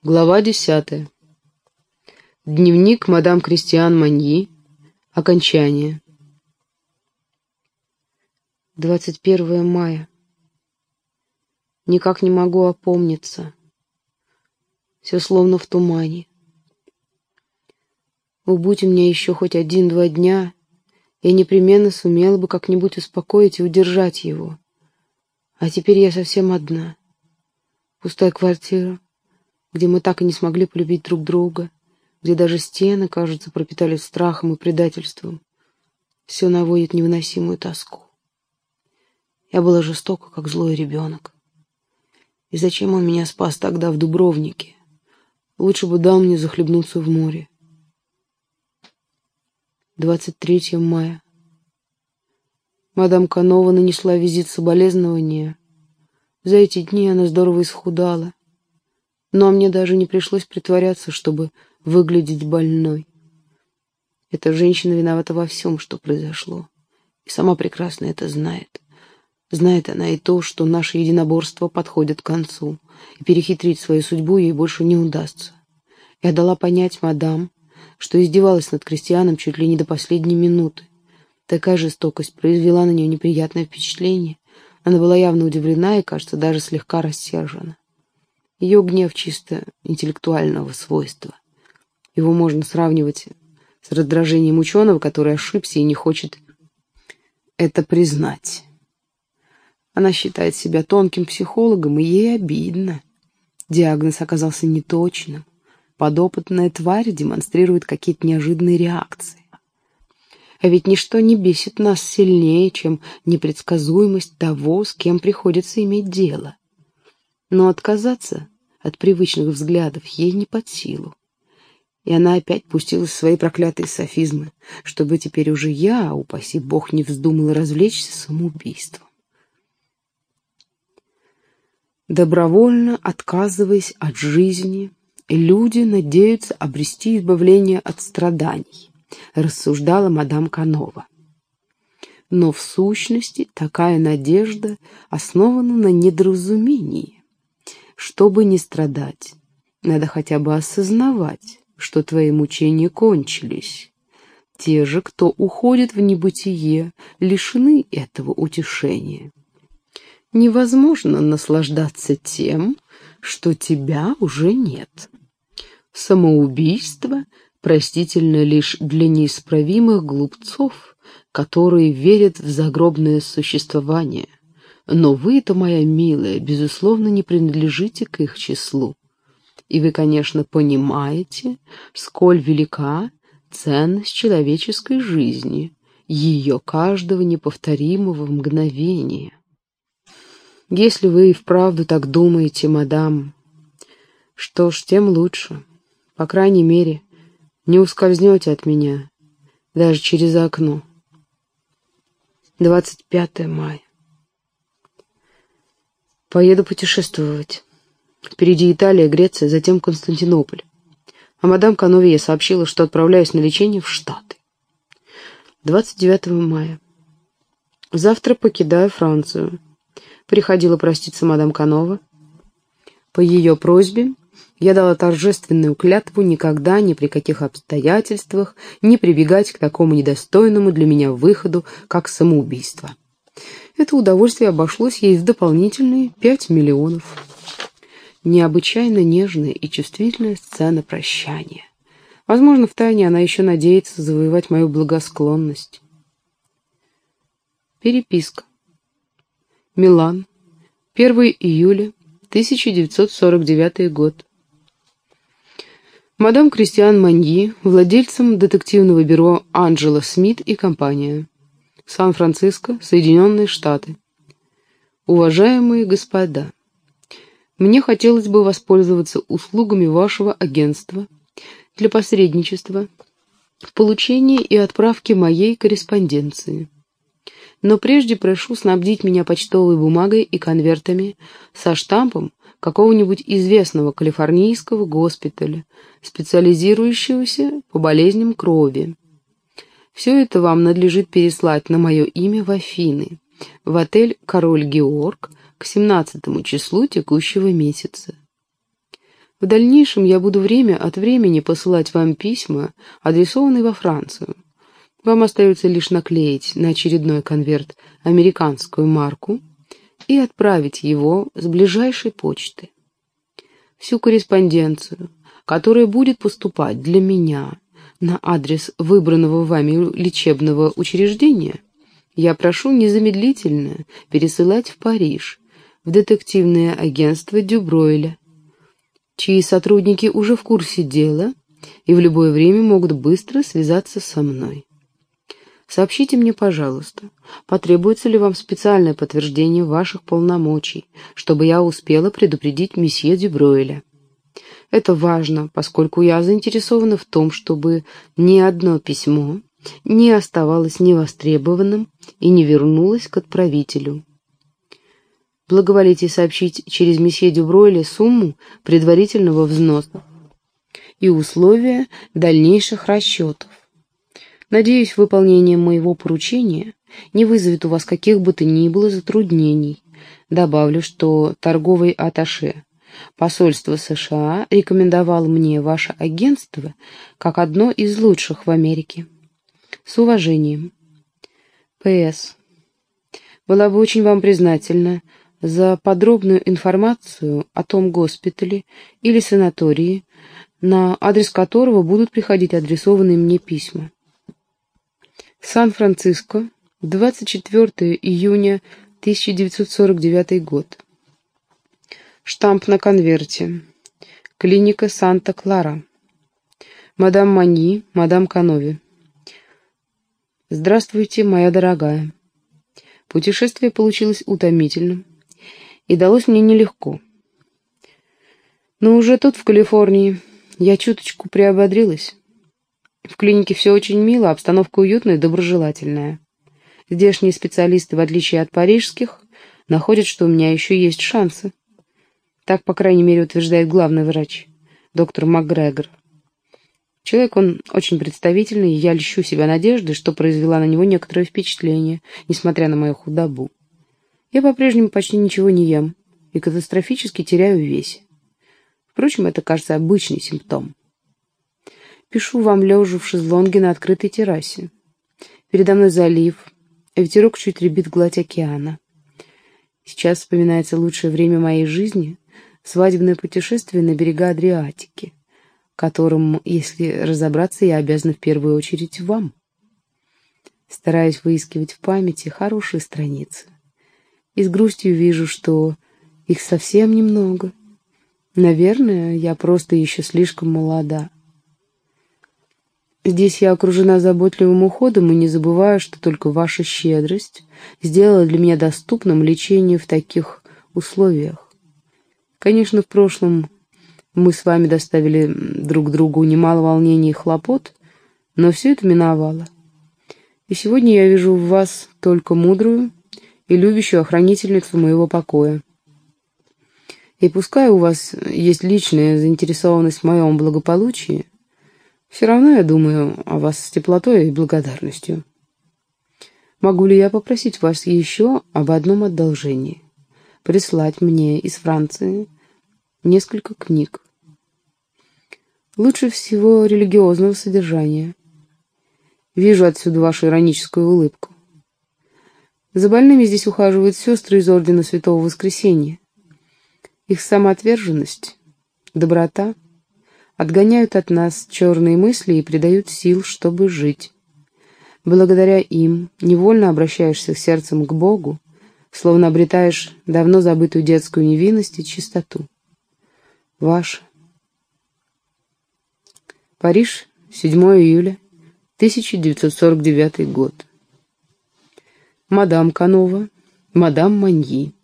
Глава десятая. Дневник мадам Кристиан Маньи. Окончание. 21 мая. Никак не могу опомниться. Все словно в тумане. Убудь у меня еще хоть один-два дня, я непременно сумела бы как-нибудь успокоить и удержать его. А теперь я совсем одна. Пустая квартира, где мы так и не смогли полюбить друг друга, где даже стены, кажется, пропитались страхом и предательством. Все наводит невыносимую тоску. Я была жестока, как злой ребенок. И зачем он меня спас тогда в Дубровнике? Лучше бы дал мне захлебнуться в море. 23 мая. Мадам Канова нанесла визит соболезнования. За эти дни она здорово исхудала. Но мне даже не пришлось притворяться, чтобы выглядеть больной. Эта женщина виновата во всем, что произошло. И сама прекрасно это знает. Знает она и то, что наше единоборство подходит к концу, и перехитрить свою судьбу ей больше не удастся. Я дала понять мадам, что издевалась над крестьяном чуть ли не до последней минуты. Такая жестокость произвела на нее неприятное впечатление. Она была явно удивлена и, кажется, даже слегка рассержена. Ее гнев чисто интеллектуального свойства. Его можно сравнивать с раздражением ученого, который ошибся и не хочет это признать. Она считает себя тонким психологом, и ей обидно. Диагноз оказался неточным. Подопытная тварь демонстрирует какие-то неожиданные реакции. А ведь ничто не бесит нас сильнее, чем непредсказуемость того, с кем приходится иметь дело. Но отказаться от привычных взглядов ей не под силу. И она опять пустилась в свои проклятые софизмы, чтобы теперь уже я, упаси бог, не вздумала развлечься самоубийством. Добровольно отказываясь от жизни, люди надеются обрести избавление от страданий, рассуждала мадам Канова. Но в сущности такая надежда основана на недоразумении. Чтобы не страдать, надо хотя бы осознавать, что твои мучения кончились. Те же, кто уходит в небытие, лишены этого утешения. Невозможно наслаждаться тем, что тебя уже нет. Самоубийство простительно лишь для неисправимых глупцов, которые верят в загробное существование. Но вы-то, моя милая, безусловно, не принадлежите к их числу. И вы, конечно, понимаете, сколь велика ценность человеческой жизни, ее каждого неповторимого мгновения. Если вы и вправду так думаете, мадам, что ж, тем лучше. По крайней мере, не ускользнете от меня, даже через окно. 25 мая. Поеду путешествовать. Впереди Италия, Греция, затем Константинополь. А мадам Кановия сообщила, что отправляюсь на лечение в Штаты. 29 мая. Завтра покидаю Францию. Приходила проститься мадам Канова. По ее просьбе я дала торжественную клятву никогда, ни при каких обстоятельствах не прибегать к такому недостойному для меня выходу, как самоубийство. Это удовольствие обошлось ей в дополнительные пять миллионов. Необычайно нежная и чувствительная сцена прощания. Возможно, втайне она еще надеется завоевать мою благосклонность. Переписка. Милан. 1 июля 1949 год. Мадам Кристиан Маньи, владельцем детективного бюро «Анджела Смит и компания». Сан-Франциско, Соединенные Штаты. Уважаемые господа, мне хотелось бы воспользоваться услугами вашего агентства для посредничества в получении и отправке моей корреспонденции. Но прежде прошу снабдить меня почтовой бумагой и конвертами со штампом какого-нибудь известного калифорнийского госпиталя, специализирующегося по болезням крови. Все это вам надлежит переслать на мое имя в Афины, в отель «Король Георг» к 17 числу текущего месяца. В дальнейшем я буду время от времени посылать вам письма, адресованные во Францию. Вам остается лишь наклеить на очередной конверт американскую марку и отправить его с ближайшей почты. Всю корреспонденцию, которая будет поступать для меня на адрес выбранного вами лечебного учреждения, я прошу незамедлительно пересылать в Париж, в детективное агентство Дюбройля, чьи сотрудники уже в курсе дела и в любое время могут быстро связаться со мной. Сообщите мне, пожалуйста, потребуется ли вам специальное подтверждение ваших полномочий, чтобы я успела предупредить месье Дюбройля. Это важно, поскольку я заинтересована в том, чтобы ни одно письмо не оставалось невостребованным и не вернулось к отправителю благоволите сообщить через месье Дюбройля сумму предварительного взноса и условия дальнейших расчетов. Надеюсь, выполнение моего поручения не вызовет у вас каких бы то ни было затруднений. Добавлю, что торговый атташе посольства США рекомендовал мне ваше агентство как одно из лучших в Америке. С уважением. П.С. Была бы очень вам признательна, за подробную информацию о том госпитале или санатории, на адрес которого будут приходить адресованные мне письма. Сан-Франциско, 24 июня 1949 год. Штамп на конверте. Клиника Санта-Клара. Мадам Маньи, мадам Канови. Здравствуйте, моя дорогая. Путешествие получилось утомительным и далось мне нелегко. Но уже тут, в Калифорнии, я чуточку приободрилась. В клинике все очень мило, обстановка уютная и доброжелательная. Здешние специалисты, в отличие от парижских, находят, что у меня еще есть шансы. Так, по крайней мере, утверждает главный врач, доктор МакГрегор. Человек он очень представительный, и я льщу себя надеждой, что произвела на него некоторое впечатление, несмотря на мою худобу. Я по-прежнему почти ничего не ем и катастрофически теряю в весе. Впрочем, это, кажется, обычный симптом. Пишу вам лежа в шезлонге на открытой террасе. Передо мной залив, а ветерок чуть ребит гладь океана. Сейчас вспоминается лучшее время моей жизни — свадебное путешествие на берега Адриатики, которым, если разобраться, я обязана в первую очередь вам. Стараюсь выискивать в памяти хорошие страницы и с грустью вижу, что их совсем немного. Наверное, я просто еще слишком молода. Здесь я окружена заботливым уходом и не забываю, что только ваша щедрость сделала для меня доступным лечение в таких условиях. Конечно, в прошлом мы с вами доставили друг другу немало волнений и хлопот, но все это миновало. И сегодня я вижу в вас только мудрую, и любящую охранительницу моего покоя. И пускай у вас есть личная заинтересованность в моем благополучии, все равно я думаю о вас с теплотой и благодарностью. Могу ли я попросить вас еще об одном одолжении? Прислать мне из Франции несколько книг. Лучше всего религиозного содержания. Вижу отсюда вашу ироническую улыбку. За больными здесь ухаживают сестры из Ордена Святого Воскресения. Их самоотверженность, доброта отгоняют от нас черные мысли и придают сил, чтобы жить. Благодаря им невольно обращаешься сердцем к Богу, словно обретаешь давно забытую детскую невинность и чистоту. Ваш. Париж, 7 июля, 1949 год мадам Канова, мадам Маньи.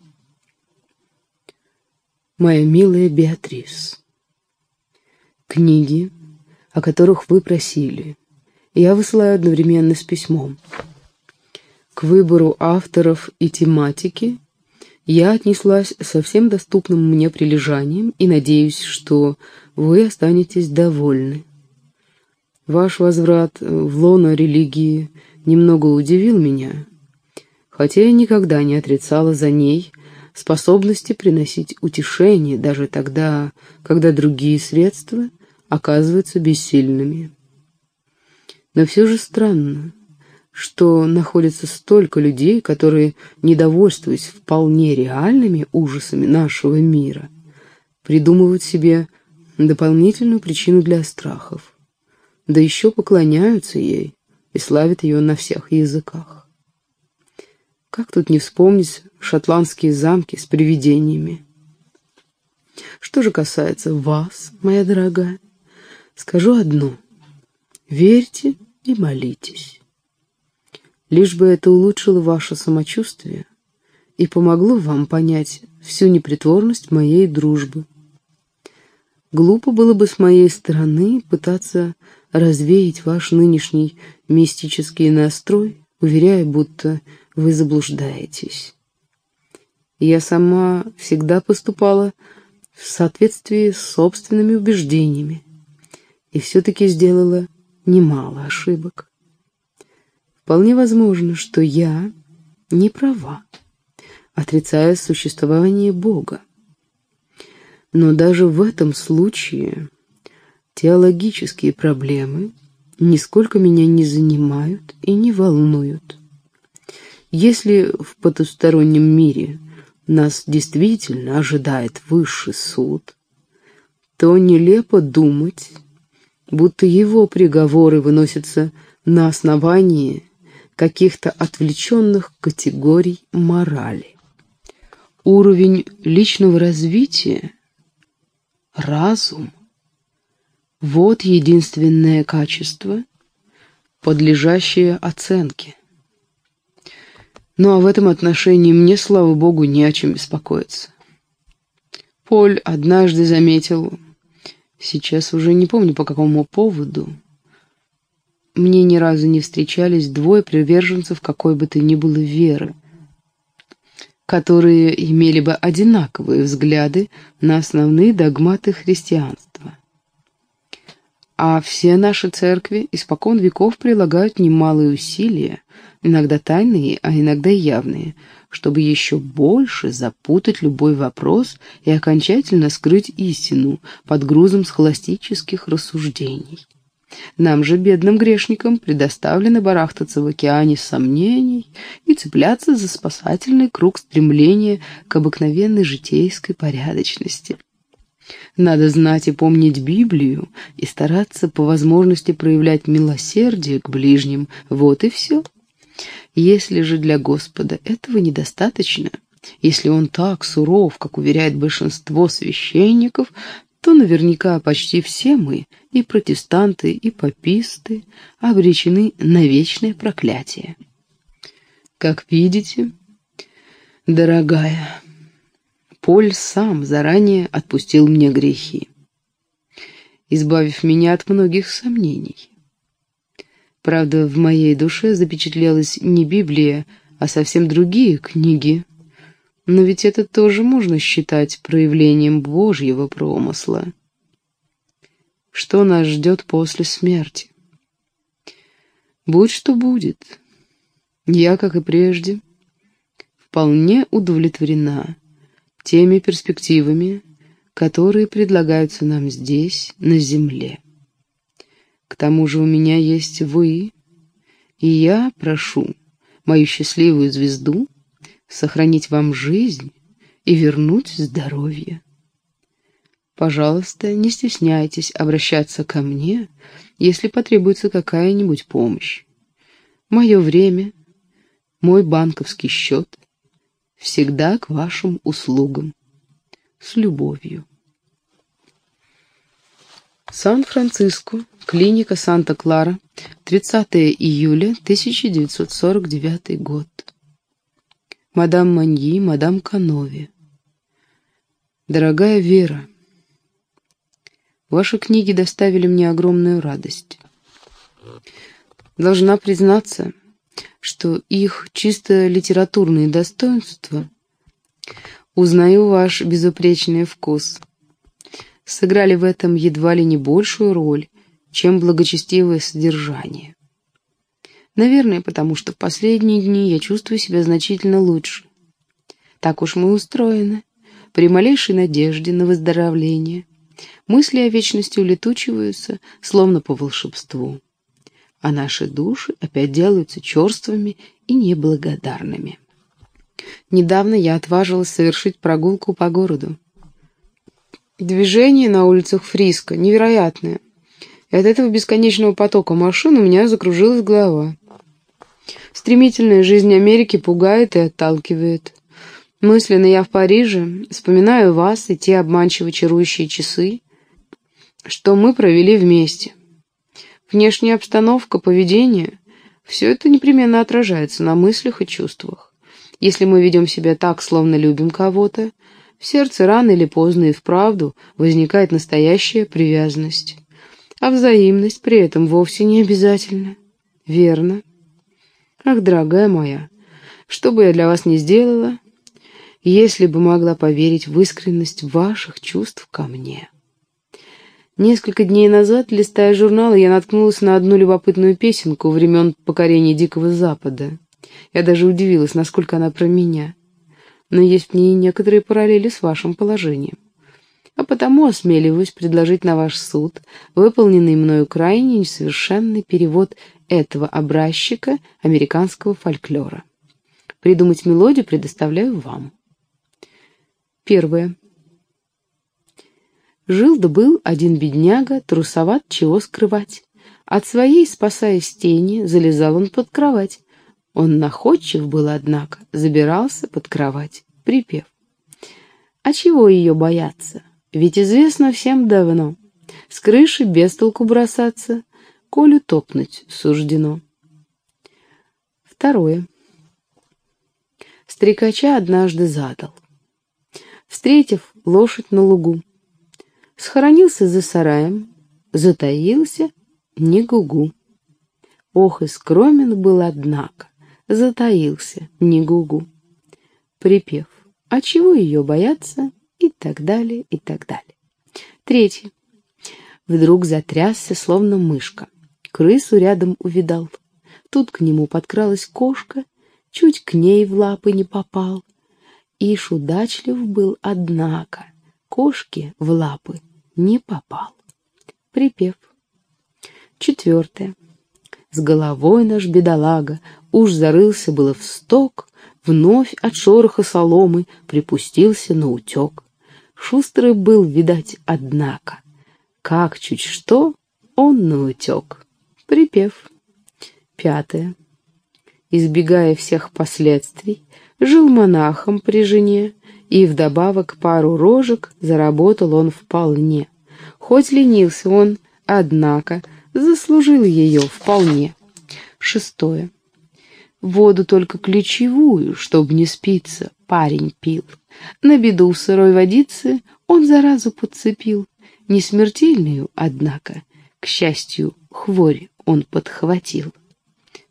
Моя милая Беатрис, книги, о которых вы просили, я высылаю одновременно с письмом. К выбору авторов и тематики я отнеслась со всем доступным мне прилежанием и надеюсь, что вы останетесь довольны. Ваш возврат в лоно религии немного удивил меня, хотя я никогда не отрицала за ней способности приносить утешение даже тогда, когда другие средства оказываются бессильными. Но все же странно, что находится столько людей, которые, недовольствуясь вполне реальными ужасами нашего мира, придумывают себе дополнительную причину для страхов, да еще поклоняются ей и славят ее на всех языках. Как тут не вспомнить шотландские замки с привидениями? Что же касается вас, моя дорогая, скажу одно. Верьте и молитесь лишь бы это улучшило ваше самочувствие и помогло вам понять всю непритворность моей дружбы. Глупо было бы с моей стороны пытаться развеять ваш нынешний мистический настрой, уверяя, будто вы заблуждаетесь. Я сама всегда поступала в соответствии с собственными убеждениями и все-таки сделала немало ошибок. Вполне возможно, что я не права, отрицая существование Бога. Но даже в этом случае теологические проблемы нисколько меня не занимают и не волнуют. Если в потустороннем мире нас действительно ожидает высший суд, то нелепо думать, будто его приговоры выносятся на основании каких-то отвлеченных категорий морали. Уровень личного развития, разум — вот единственное качество, подлежащее оценке. Ну а в этом отношении мне, слава богу, не о чем беспокоиться. Поль однажды заметил, сейчас уже не помню по какому поводу, мне ни разу не встречались двое приверженцев какой бы то ни было веры, которые имели бы одинаковые взгляды на основные догматы христианства. А все наши церкви испокон веков прилагают немалые усилия, иногда тайные, а иногда явные, чтобы еще больше запутать любой вопрос и окончательно скрыть истину под грузом схоластических рассуждений. Нам же, бедным грешникам, предоставлено барахтаться в океане сомнений и цепляться за спасательный круг стремления к обыкновенной житейской порядочности. Надо знать и помнить Библию и стараться по возможности проявлять милосердие к ближним. Вот и все. Если же для Господа этого недостаточно, если он так суров, как уверяет большинство священников, то наверняка почти все мы, и протестанты, и паписты, обречены на вечное проклятие. Как видите, дорогая, Поль сам заранее отпустил мне грехи, избавив меня от многих сомнений. Правда, в моей душе запечатлелась не Библия, а совсем другие книги, но ведь это тоже можно считать проявлением Божьего промысла. Что нас ждет после смерти? Будь что будет. Я, как и прежде, вполне удовлетворена теми перспективами, которые предлагаются нам здесь, на земле. К тому же у меня есть вы, и я прошу мою счастливую звезду сохранить вам жизнь и вернуть здоровье. Пожалуйста, не стесняйтесь обращаться ко мне, если потребуется какая-нибудь помощь. Мое время, мой банковский счет всегда к вашим услугам. С любовью. Сан-Франциско, клиника Санта-Клара, 30 июля 1949 год мадам Маньи, мадам Канови. Дорогая Вера, ваши книги доставили мне огромную радость. Должна признаться, что их чисто литературные достоинства узнаю ваш безупречный вкус. Сыграли в этом едва ли не большую роль, чем благочестивое содержание. Наверное, потому что в последние дни я чувствую себя значительно лучше. Так уж мы устроены. При малейшей надежде на выздоровление мысли о вечности улетучиваются, словно по волшебству. А наши души опять делаются черствыми и неблагодарными. Недавно я отважилась совершить прогулку по городу. Движение на улицах Фриска невероятное. И от этого бесконечного потока машин у меня закружилась голова. Стремительная жизнь Америки пугает и отталкивает. Мысленно я в Париже вспоминаю вас и те обманчиво чарующие часы, что мы провели вместе. Внешняя обстановка, поведение — все это непременно отражается на мыслях и чувствах. Если мы ведем себя так, словно любим кого-то, в сердце рано или поздно и вправду возникает настоящая привязанность. А взаимность при этом вовсе не обязательна. Верно. Ах, дорогая моя, что бы я для вас ни сделала, если бы могла поверить в искренность ваших чувств ко мне. Несколько дней назад, листая журналы, я наткнулась на одну любопытную песенку времен покорения Дикого Запада. Я даже удивилась, насколько она про меня. Но есть в ней некоторые параллели с вашим положением. А потому осмеливаюсь предложить на ваш суд выполненный мною крайне несовершенный перевод этого образчика американского фольклора. Придумать мелодию предоставляю вам. Первое. Жил да был один бедняга, трусоват, чего скрывать. От своей, спасаясь тени, залезал он под кровать. Он находчив был, однако, забирался под кровать. Припев. А чего ее бояться? Ведь известно всем давно. С крыши без толку бросаться, колю топнуть суждено. Второе. Стрекача однажды задал встретив лошадь на лугу. Схоронился за сараем, затаился, не гугу. Ох, и скромен был, однако, затаился, не гугу. Припев. А чего ее бояться? И так далее, и так далее. Третий. Вдруг затрясся, словно мышка. Крысу рядом увидал. Тут к нему подкралась кошка, чуть к ней в лапы не попал. Ишь удачлив был, однако, кошки в лапы не попал. Припев. Четвертое. С головой наш бедолага уж зарылся было в сток, вновь от шороха соломы припустился на утек. Шустрый был, видать, однако. Как чуть что, он на утек. Припев. Пятое. Избегая всех последствий, жил монахом при жене, и вдобавок пару рожек заработал он вполне. Хоть ленился он, однако, заслужил ее вполне. Шестое. Воду только ключевую, чтоб не спиться, парень пил. На беду сырой водицы он заразу подцепил. Не смертельную, однако, к счастью, хворь он подхватил.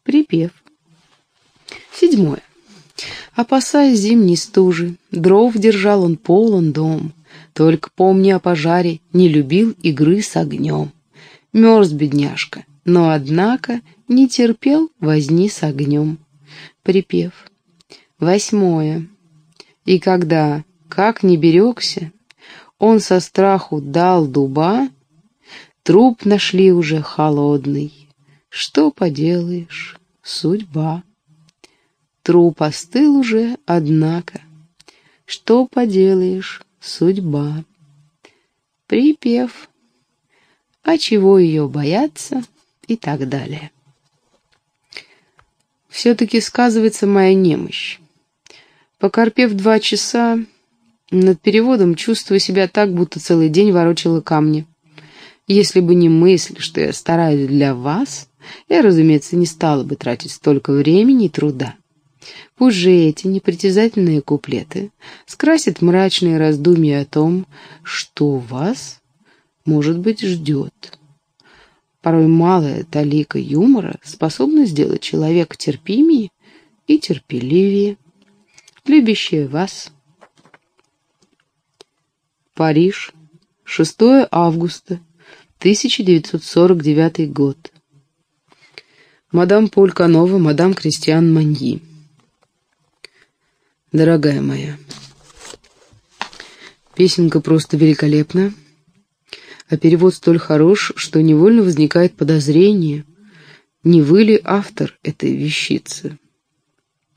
Припев. Седьмое. Опасаясь зимней стужи, дров держал он полон дом. Только помни о пожаре, не любил игры с огнем. Мерз бедняжка, но, однако, не терпел возни с огнем. Припев. Восьмое. И когда, как не берегся, он со страху дал дуба, труп нашли уже холодный. Что поделаешь, судьба. Труп остыл уже, однако. Что поделаешь, судьба. Припев. А чего ее бояться? И так далее. Все-таки сказывается моя немощь. Покорпев два часа, над переводом чувствую себя так, будто целый день ворочала камни. Если бы не мысль, что я стараюсь для вас, я, разумеется, не стала бы тратить столько времени и труда. Пусть же эти непритязательные куплеты скрасят мрачные раздумья о том, что вас, может быть, ждет. Порой малая талика юмора способна сделать человека терпимее и терпеливее, любящая вас. Париж, 6 августа, 1949 год. Мадам Поль Канова, мадам Кристиан Маньи. Дорогая моя, Песенка просто великолепна, а перевод столь хорош, что невольно возникает подозрение, не вы ли автор этой вещицы.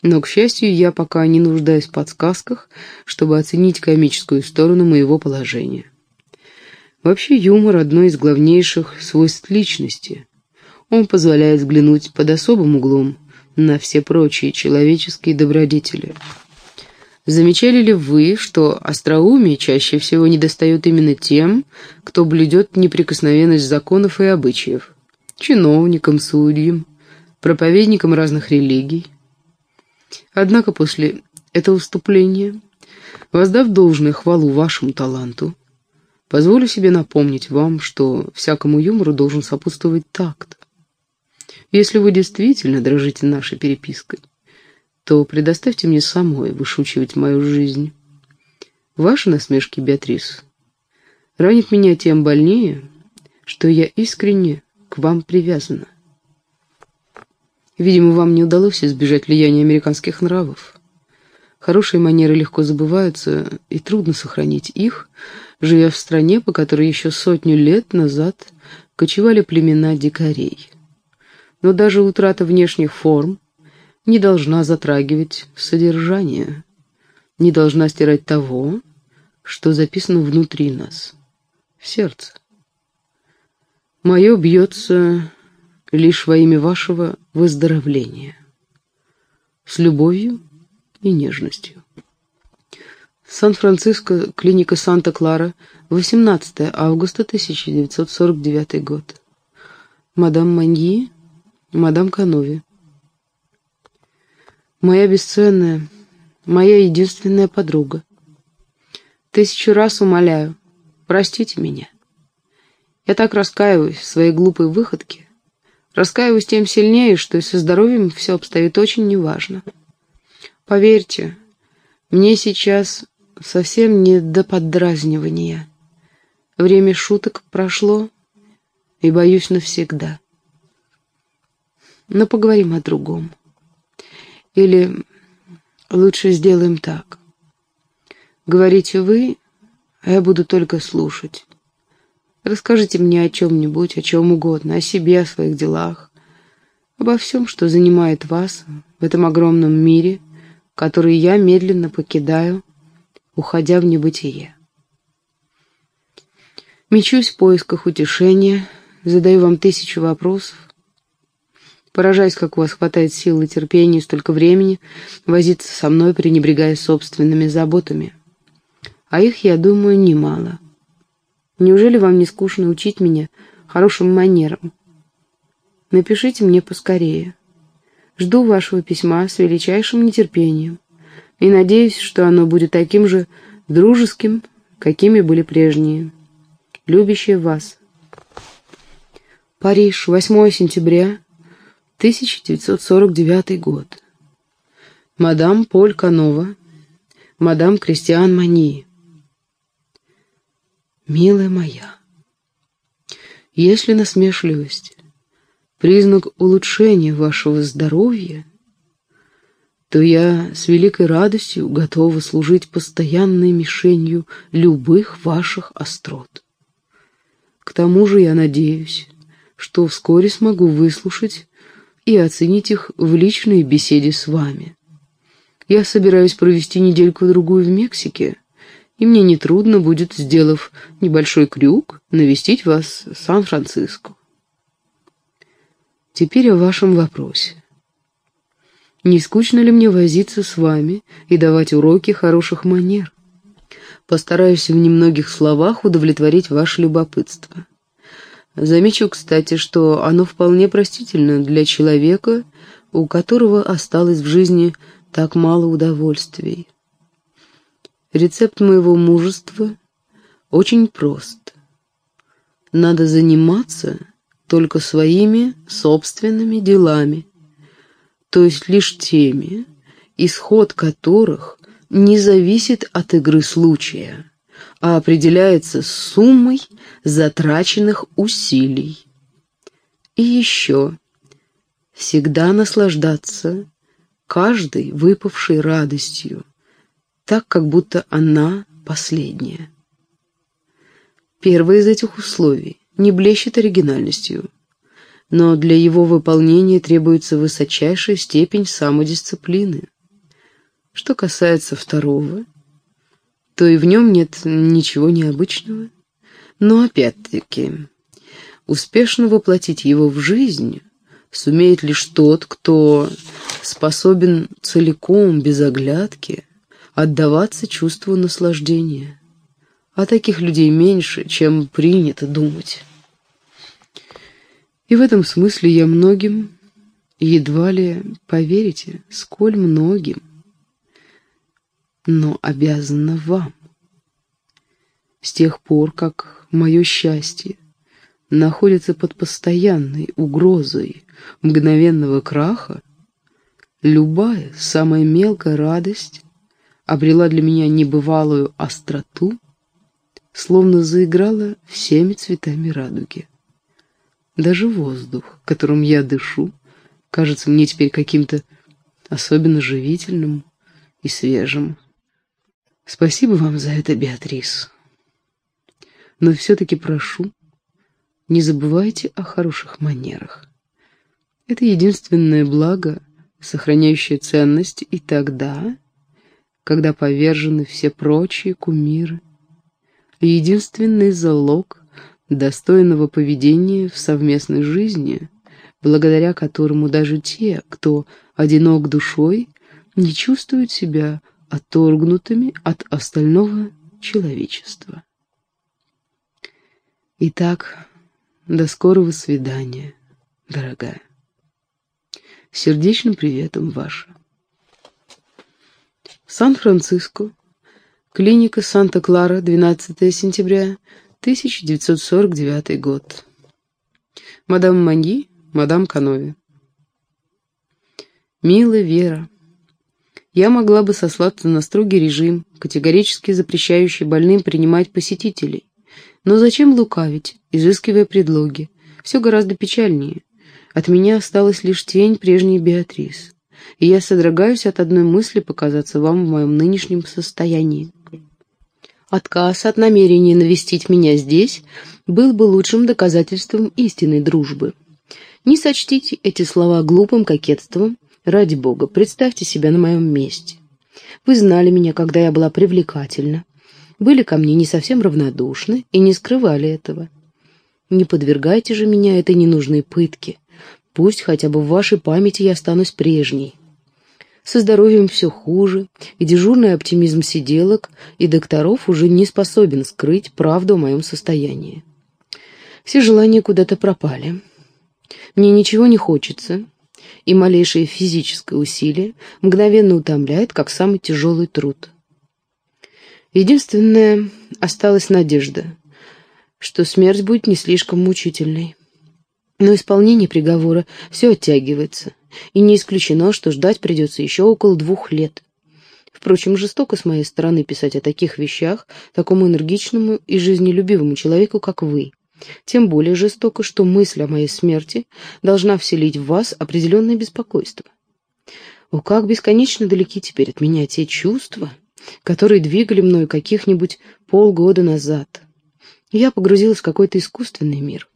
Но, к счастью, я пока не нуждаюсь в подсказках, чтобы оценить комическую сторону моего положения. Вообще юмор — одно из главнейших свойств личности. Он позволяет взглянуть под особым углом на все прочие человеческие добродетели. Замечали ли вы, что остроумие чаще всего недостает именно тем, кто блюдет неприкосновенность законов и обычаев? Чиновникам, судьям, проповедникам разных религий. Однако после этого вступления, воздав должное хвалу вашему таланту, позволю себе напомнить вам, что всякому юмору должен сопутствовать такт. Если вы действительно дрожите нашей перепиской, то предоставьте мне самой вышучивать мою жизнь. Ваши насмешки, Беатрис, ранит меня тем больнее, что я искренне к вам привязана. Видимо, вам не удалось избежать влияния американских нравов. Хорошие манеры легко забываются, и трудно сохранить их, живя в стране, по которой еще сотню лет назад кочевали племена дикарей. Но даже утрата внешних форм не должна затрагивать содержание, не должна стирать того, что записано внутри нас, в сердце. Мое бьется лишь во имя вашего выздоровления. С любовью и нежностью. Сан-Франциско, клиника Санта-Клара, 18 августа 1949 год. Мадам Маньи, мадам Канови. Моя бесценная, моя единственная подруга. Тысячу раз умоляю, простите меня. Я так раскаиваюсь в своей глупой выходке, Раскаиваюсь тем сильнее, что со здоровьем все обстоит очень неважно. Поверьте, мне сейчас совсем не до поддразнивания. Время шуток прошло, и боюсь навсегда. Но поговорим о другом. Или лучше сделаем так. Говорите вы, а я буду только слушать. Расскажите мне о чем-нибудь, о чем угодно, о себе, о своих делах, обо всем, что занимает вас в этом огромном мире, который я медленно покидаю, уходя в небытие. Мечусь в поисках утешения, задаю вам тысячу вопросов, поражаясь, как у вас хватает сил и терпения столько времени возиться со мной, пренебрегая собственными заботами. А их, я думаю, немало. Неужели вам не скучно учить меня хорошим манерам? Напишите мне поскорее. Жду вашего письма с величайшим нетерпением и надеюсь, что оно будет таким же дружеским, какими были прежние. Любящие вас. Париж, 8 сентября 1949 год. Мадам Поль Канова, мадам Кристиан Мани. Милая моя, если насмешливость — признак улучшения вашего здоровья, то я с великой радостью готова служить постоянной мишенью любых ваших острот. К тому же я надеюсь, что вскоре смогу выслушать и оценить их в личной беседе с вами. Я собираюсь провести недельку-другую в Мексике, и мне нетрудно будет, сделав небольшой крюк, навестить вас в Сан-Франциско. Теперь о вашем вопросе. Не скучно ли мне возиться с вами и давать уроки хороших манер? Постараюсь в немногих словах удовлетворить ваше любопытство. Замечу, кстати, что оно вполне простительно для человека, у которого осталось в жизни так мало удовольствий. Рецепт моего мужества очень прост. Надо заниматься только своими собственными делами, то есть лишь теми, исход которых не зависит от игры случая, а определяется суммой затраченных усилий. И еще всегда наслаждаться каждой выпавшей радостью, так, как будто она последнее. Первое из этих условий не блещет оригинальностью, но для его выполнения требуется высочайшая степень самодисциплины. Что касается второго, то и в нем нет ничего необычного. Но опять-таки, успешно воплотить его в жизнь сумеет лишь тот, кто способен целиком, без оглядки, отдаваться чувству наслаждения. А таких людей меньше, чем принято думать. И в этом смысле я многим, едва ли поверите, сколь многим, но обязана вам. С тех пор, как мое счастье находится под постоянной угрозой мгновенного краха, любая, самая мелкая радость обрела для меня небывалую остроту, словно заиграла всеми цветами радуги. Даже воздух, которым я дышу, кажется мне теперь каким-то особенно живительным и свежим. Спасибо вам за это, Беатрис. Но все-таки прошу, не забывайте о хороших манерах. Это единственное благо, сохраняющее ценность и тогда, когда повержены все прочие кумиры, единственный залог достойного поведения в совместной жизни, благодаря которому даже те, кто одинок душой, не чувствуют себя отторгнутыми от остального человечества. Итак, до скорого свидания, дорогая. Сердечным приветом ваша. Сан-Франциско. Клиника Санта-Клара, 12 сентября 1949 год. Мадам Маньи, мадам Канови. Милая Вера, я могла бы сослаться на строгий режим, категорически запрещающий больным принимать посетителей. Но зачем лукавить, изыскивая предлоги? Все гораздо печальнее. От меня осталась лишь тень прежней Беатрис, и я содрогаюсь от одной мысли показаться вам в моем нынешнем состоянии. Отказ от намерения навестить меня здесь был бы лучшим доказательством истинной дружбы. Не сочтите эти слова глупым кокетством. Ради бога, представьте себя на моем месте. Вы знали меня, когда я была привлекательна, были ко мне не совсем равнодушны и не скрывали этого. Не подвергайте же меня этой ненужной пытке. Пусть хотя бы в вашей памяти я останусь прежней. Со здоровьем все хуже, и дежурный оптимизм сиделок и докторов уже не способен скрыть правду о моем состоянии. Все желания куда-то пропали. Мне ничего не хочется, и малейшее физическое усилие мгновенно утомляет, как самый тяжелый труд. Единственное, осталась надежда, что смерть будет не слишком мучительной. Но исполнение приговора все оттягивается — и не исключено, что ждать придется еще около двух лет. Впрочем, жестоко с моей стороны писать о таких вещах такому энергичному и жизнелюбивому человеку, как вы. Тем более жестоко, что мысль о моей смерти должна вселить в вас определенное беспокойство. О, как бесконечно далеки теперь от меня те чувства, которые двигали мною каких-нибудь полгода назад. Я погрузилась в какой-то искусственный мир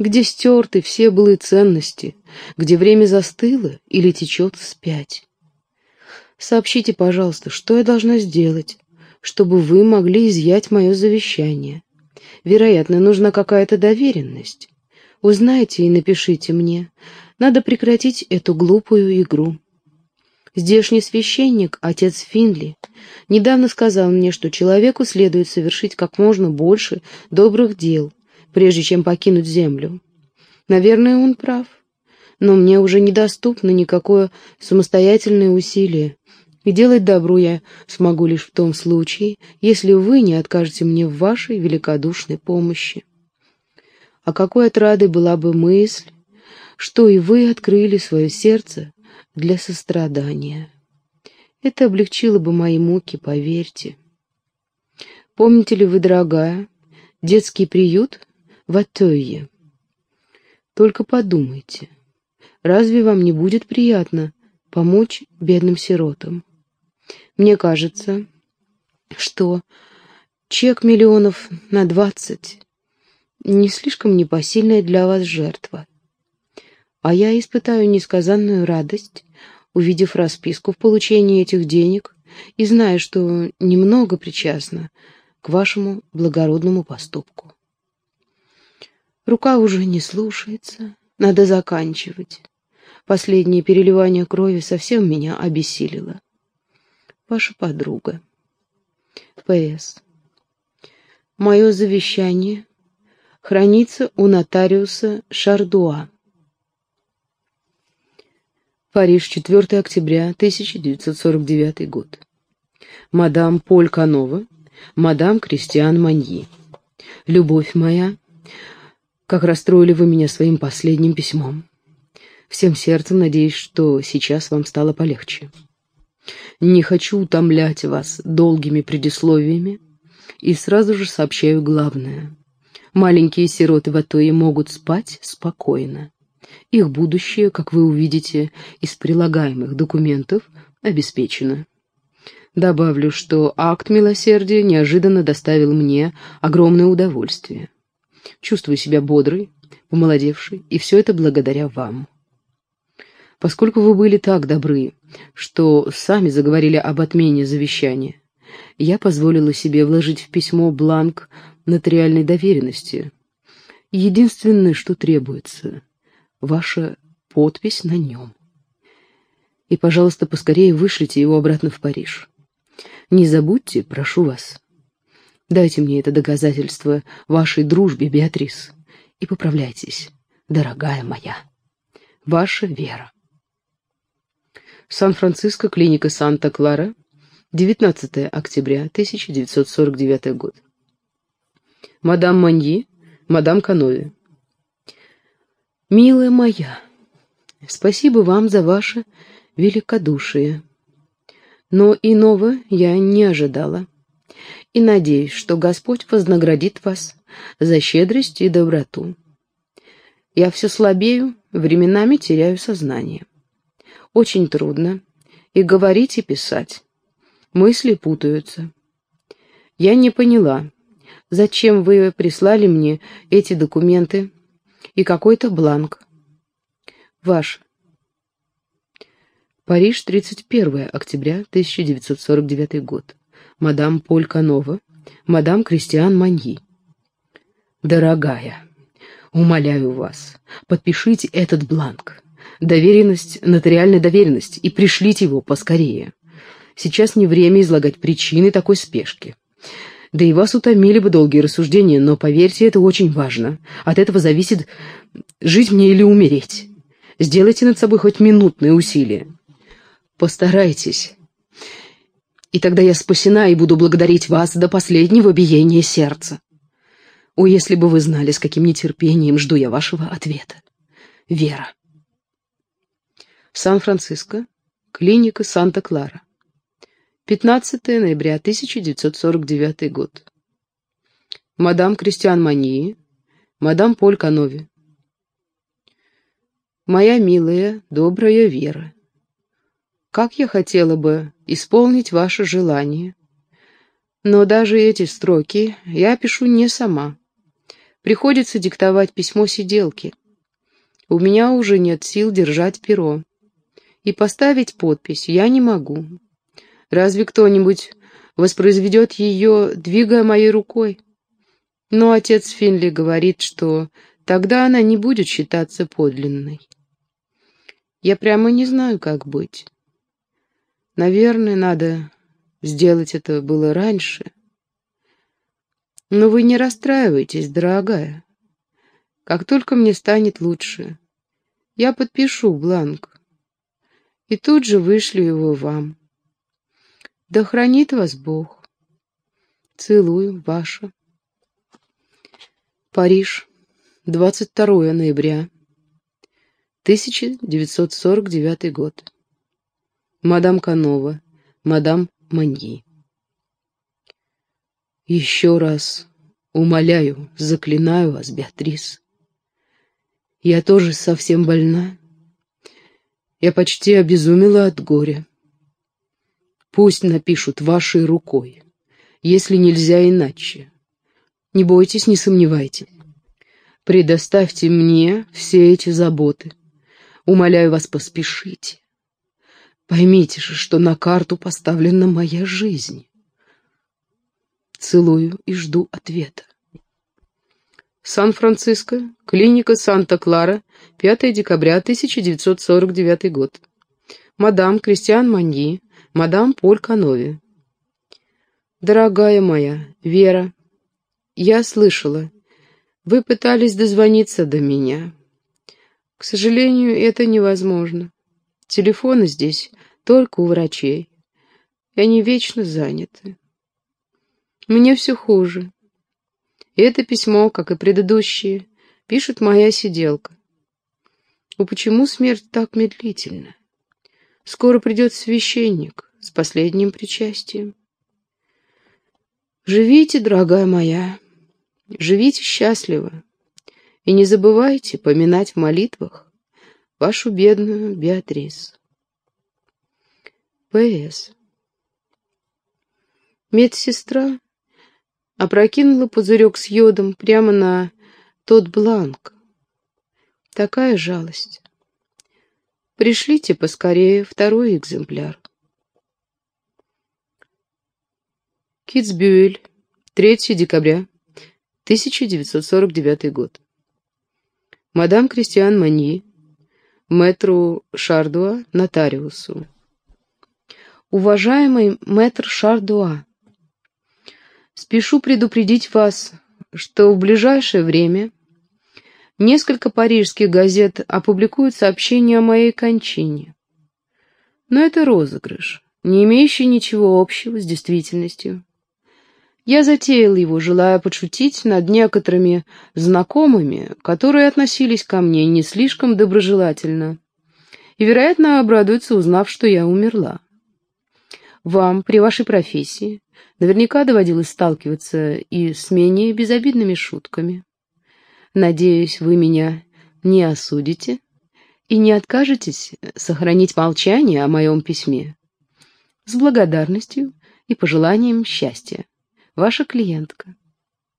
где стерты все былые ценности, где время застыло или течет вспять. Сообщите, пожалуйста, что я должна сделать, чтобы вы могли изъять мое завещание. Вероятно, нужна какая-то доверенность. Узнайте и напишите мне. Надо прекратить эту глупую игру. Здешний священник, отец Финли, недавно сказал мне, что человеку следует совершить как можно больше добрых дел, прежде чем покинуть землю. Наверное, он прав. Но мне уже недоступно никакое самостоятельное усилие. И делать добро я смогу лишь в том случае, если вы не откажете мне в вашей великодушной помощи. А какой отрадой была бы мысль, что и вы открыли свое сердце для сострадания. Это облегчило бы мои муки, поверьте. Помните ли вы, дорогая, детский приют в Атойе. Только подумайте, разве вам не будет приятно помочь бедным сиротам? Мне кажется, Что? Чек миллионов на двадцать. Не слишком непосильная для вас жертва. А я испытаю несказанную радость, увидев расписку в получении этих денег и зная, что немного причастна к вашему благородному поступку. Рука уже не слушается, надо заканчивать. Последнее переливание крови совсем меня обессилило. Ваша подруга. П.С. Мое завещание хранится у нотариуса Шардуа. Париж, 4 октября 1949 год. Мадам Поль Канова, мадам Кристиан Маньи. Любовь моя, как расстроили вы меня своим последним письмом. Всем сердцем надеюсь, что сейчас вам стало полегче. Не хочу утомлять вас долгими предисловиями и сразу же сообщаю главное. Маленькие сироты в Атое могут спать спокойно. Их будущее, как вы увидите из прилагаемых документов, обеспечено. Добавлю, что акт милосердия неожиданно доставил мне огромное удовольствие. Чувствую себя бодрой, помолодевшей, и все это благодаря вам. Поскольку вы были так добры, что сами заговорили об отмене завещания, я позволила себе вложить в письмо бланк нотариальной доверенности. Единственное, что требуется — ваша подпись на нем. И, пожалуйста, поскорее вышлите его обратно в Париж. Не забудьте, прошу вас. Дайте мне это доказательство вашей дружбе, Беатрис, и поправляйтесь, дорогая моя. Ваша Вера. Сан-Франциско, клиника Санта-Клара, 19 октября 1949 год. Мадам Маньи, мадам Канови. Милая моя, спасибо вам за ваше великодушие. Но иного я не ожидала. И надеюсь, что Господь вознаградит вас за щедрость и доброту. Я все слабею, временами теряю сознание. Очень трудно и говорить, и писать. Мысли путаются. Я не поняла, зачем вы прислали мне эти документы и какой-то бланк. Ваш. Париж, 31 октября 1949 год. Мадам Поль Канова, мадам Кристиан Маньи. Дорогая, умоляю вас, подпишите этот бланк. Доверенность, нотариальная доверенность, и пришлите его поскорее. Сейчас не время излагать причины такой спешки. Да и вас утомили бы долгие рассуждения, но, поверьте, это очень важно. От этого зависит, жить мне или умереть. Сделайте над собой хоть минутные усилия. Постарайтесь. И тогда я спасена и буду благодарить вас до последнего биения сердца. О, если бы вы знали, с каким нетерпением жду я вашего ответа. Вера. Сан-Франциско. Клиника Санта-Клара. 15 ноября 1949 год. Мадам Кристиан Мании, мадам Поль Канови. Моя милая, добрая Вера, как я хотела бы исполнить ваше желание, но даже эти строки я пишу не сама. Приходится диктовать письмо сиделке. У меня уже нет сил держать перо. И поставить подпись я не могу. Разве кто-нибудь воспроизведет ее, двигая моей рукой? Но отец Финли говорит, что тогда она не будет считаться подлинной. Я прямо не знаю, как быть. Наверное, надо сделать это было раньше. Но вы не расстраивайтесь, дорогая. Как только мне станет лучше, я подпишу бланк и тут же вышлю его вам. Да хранит вас Бог. Целую, ваша. Париж, 22 ноября, 1949 год. Мадам Канова, мадам Маньи. Еще раз умоляю, заклинаю вас, Беатрис. Я тоже совсем больна. Я почти обезумела от горя. Пусть напишут вашей рукой. если нельзя иначе. Не бойтесь, не сомневайтесь. Предоставьте мне все эти заботы. Умоляю вас, поспешите. Поймите же, что на карту поставлена моя жизнь. Целую и жду ответа. Сан-Франциско, клиника Санта-Клара, 5 декабря 1949 год. Мадам Кристиан Маньи, мадам Поль Канови. Дорогая моя, Вера, я слышала, вы пытались дозвониться до меня. К сожалению, это невозможно. Телефоны здесь только у врачей. И они вечно заняты. Мне все хуже. И это письмо, как и предыдущие, пишет моя сиделка. Но почему смерть так медлительна? Скоро придет священник с последним причастием. Живите, дорогая моя, живите счастливо. И не забывайте поминать в молитвах вашу бедную Беатрис. П.С. Медсестра опрокинула пузырек с йодом прямо на тот бланк. Такая жалость. Пришлите поскорее второй экземпляр. Китсбюэль, 3 декабря, 1949 год. Мадам Кристиан Маньи, мэтру Шардуа, нотариусу. Уважаемый мэтр Шардуа, спешу предупредить вас, что в ближайшее время несколько парижских газет опубликуют сообщение о моей кончине. Но это розыгрыш, не имеющий ничего общего с действительностью. Я затеял его, желая подшутить над некоторыми знакомыми, которые относились ко мне не слишком доброжелательно, и, вероятно, обрадуются, узнав, что я умерла. Вам, при вашей профессии, наверняка доводилось сталкиваться и с менее безобидными шутками. Надеюсь, вы меня не осудите и не откажетесь сохранить молчание о моем письме. С благодарностью и пожеланием счастья. Ваша клиентка.